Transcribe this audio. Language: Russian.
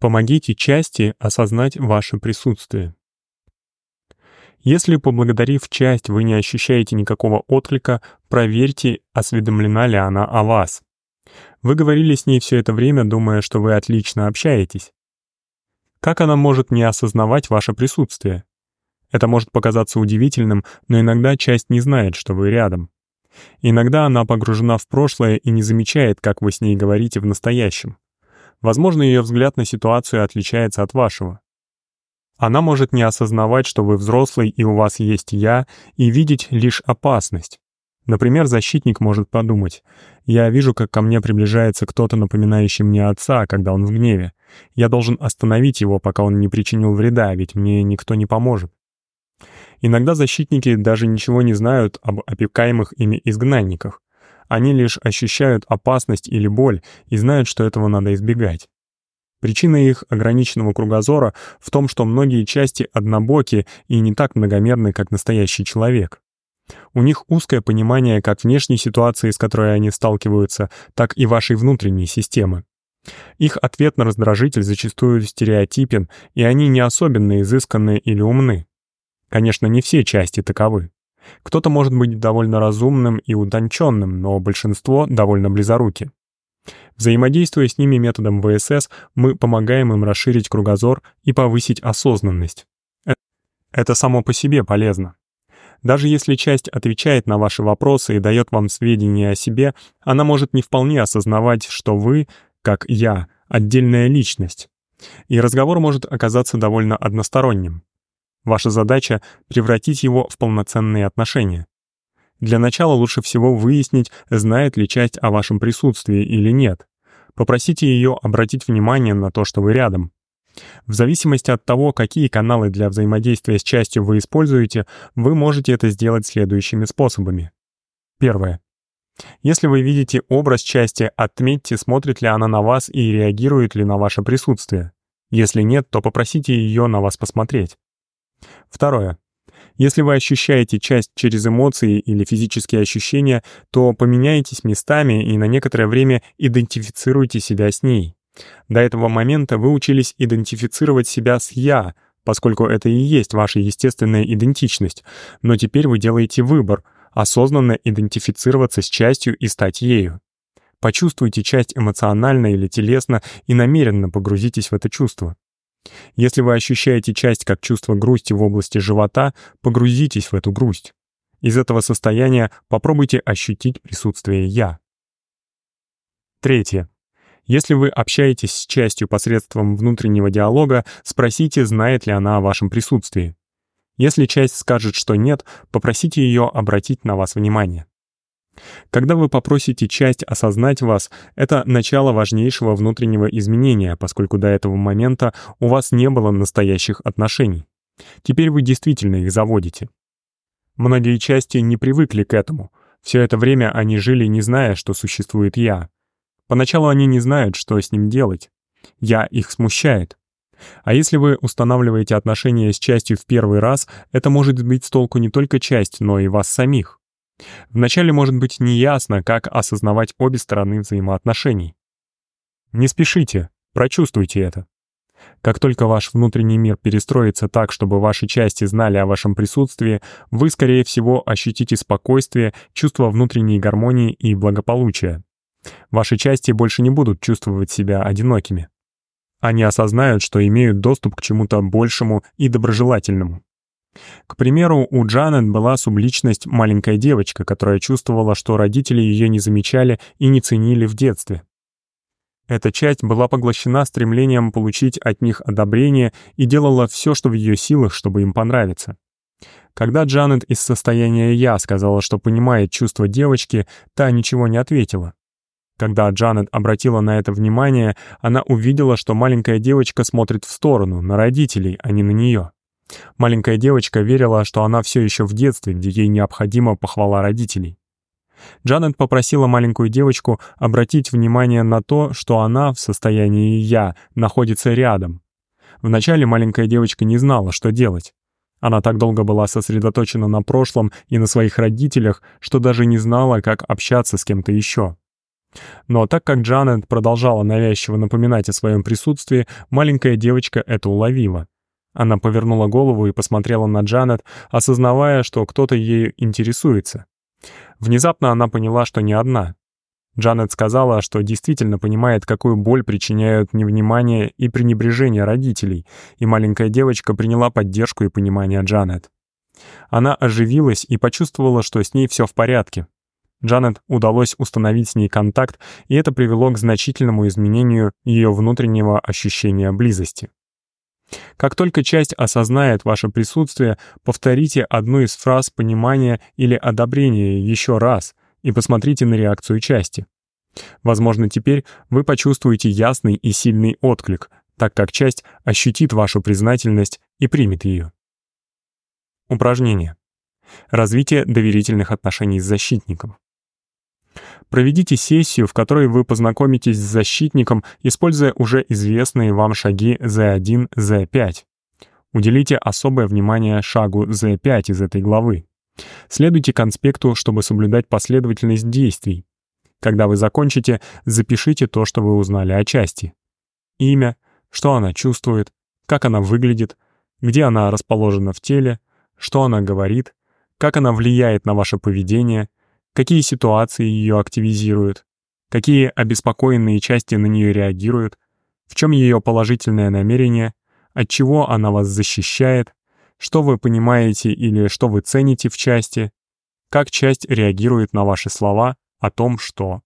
Помогите части осознать ваше присутствие. Если, поблагодарив часть, вы не ощущаете никакого отклика, проверьте, осведомлена ли она о вас. Вы говорили с ней все это время, думая, что вы отлично общаетесь. Как она может не осознавать ваше присутствие? Это может показаться удивительным, но иногда часть не знает, что вы рядом. Иногда она погружена в прошлое и не замечает, как вы с ней говорите в настоящем. Возможно, ее взгляд на ситуацию отличается от вашего. Она может не осознавать, что вы взрослый и у вас есть «я», и видеть лишь опасность. Например, защитник может подумать, «Я вижу, как ко мне приближается кто-то, напоминающий мне отца, когда он в гневе. Я должен остановить его, пока он не причинил вреда, ведь мне никто не поможет». Иногда защитники даже ничего не знают об опекаемых ими изгнанниках. Они лишь ощущают опасность или боль и знают, что этого надо избегать. Причина их ограниченного кругозора в том, что многие части однобоки и не так многомерны, как настоящий человек. У них узкое понимание как внешней ситуации, с которой они сталкиваются, так и вашей внутренней системы. Их ответ на раздражитель зачастую стереотипен, и они не особенно изысканные или умны. Конечно, не все части таковы. Кто-то может быть довольно разумным и утонченным, но большинство довольно близоруки. Взаимодействуя с ними методом ВСС, мы помогаем им расширить кругозор и повысить осознанность. Э, это само по себе полезно. Даже если часть отвечает на ваши вопросы и дает вам сведения о себе, она может не вполне осознавать, что вы, как я, отдельная личность. И разговор может оказаться довольно односторонним. Ваша задача — превратить его в полноценные отношения. Для начала лучше всего выяснить, знает ли часть о вашем присутствии или нет. Попросите ее обратить внимание на то, что вы рядом. В зависимости от того, какие каналы для взаимодействия с частью вы используете, вы можете это сделать следующими способами. Первое. Если вы видите образ части, отметьте, смотрит ли она на вас и реагирует ли на ваше присутствие. Если нет, то попросите ее на вас посмотреть. Второе. Если вы ощущаете часть через эмоции или физические ощущения, то поменяйтесь местами и на некоторое время идентифицируйте себя с ней. До этого момента вы учились идентифицировать себя с «я», поскольку это и есть ваша естественная идентичность, но теперь вы делаете выбор — осознанно идентифицироваться с частью и стать ею. Почувствуйте часть эмоционально или телесно и намеренно погрузитесь в это чувство. Если вы ощущаете часть как чувство грусти в области живота, погрузитесь в эту грусть. Из этого состояния попробуйте ощутить присутствие «я». Третье. Если вы общаетесь с частью посредством внутреннего диалога, спросите, знает ли она о вашем присутствии. Если часть скажет, что нет, попросите ее обратить на вас внимание. Когда вы попросите часть осознать вас, это начало важнейшего внутреннего изменения, поскольку до этого момента у вас не было настоящих отношений. Теперь вы действительно их заводите. Многие части не привыкли к этому. Все это время они жили, не зная, что существует «я». Поначалу они не знают, что с ним делать. «Я» их смущает. А если вы устанавливаете отношения с частью в первый раз, это может сбить с толку не только часть, но и вас самих. Вначале может быть неясно, как осознавать обе стороны взаимоотношений. Не спешите, прочувствуйте это. Как только ваш внутренний мир перестроится так, чтобы ваши части знали о вашем присутствии, вы, скорее всего, ощутите спокойствие, чувство внутренней гармонии и благополучия. Ваши части больше не будут чувствовать себя одинокими. Они осознают, что имеют доступ к чему-то большему и доброжелательному. К примеру, у Джанет была субличность маленькая девочка, которая чувствовала, что родители ее не замечали и не ценили в детстве. Эта часть была поглощена стремлением получить от них одобрение и делала все, что в ее силах, чтобы им понравиться. Когда Джанет из состояния «я» сказала, что понимает чувства девочки, та ничего не ответила. Когда Джанет обратила на это внимание, она увидела, что маленькая девочка смотрит в сторону, на родителей, а не на нее. Маленькая девочка верила, что она все еще в детстве, где ей необходима похвала родителей. Джанет попросила маленькую девочку обратить внимание на то, что она в состоянии «я» находится рядом. Вначале маленькая девочка не знала, что делать. Она так долго была сосредоточена на прошлом и на своих родителях, что даже не знала, как общаться с кем-то еще. Но так как Джанет продолжала навязчиво напоминать о своем присутствии, маленькая девочка это уловила. Она повернула голову и посмотрела на Джанет, осознавая, что кто-то ею интересуется. Внезапно она поняла, что не одна. Джанет сказала, что действительно понимает, какую боль причиняют невнимание и пренебрежение родителей, и маленькая девочка приняла поддержку и понимание Джанет. Она оживилась и почувствовала, что с ней все в порядке. Джанет удалось установить с ней контакт, и это привело к значительному изменению ее внутреннего ощущения близости. Как только часть осознает ваше присутствие, повторите одну из фраз понимания или одобрения еще раз и посмотрите на реакцию части. Возможно, теперь вы почувствуете ясный и сильный отклик, так как часть ощутит вашу признательность и примет ее. Упражнение. Развитие доверительных отношений с защитником. Проведите сессию, в которой вы познакомитесь с защитником, используя уже известные вам шаги Z1, Z5. Уделите особое внимание шагу Z5 из этой главы. Следуйте конспекту, чтобы соблюдать последовательность действий. Когда вы закончите, запишите то, что вы узнали о части. Имя, что она чувствует, как она выглядит, где она расположена в теле, что она говорит, как она влияет на ваше поведение, какие ситуации ее активизируют, какие обеспокоенные части на нее реагируют, в чем ее положительное намерение, от чего она вас защищает, что вы понимаете или что вы цените в части, как часть реагирует на ваши слова о том, что.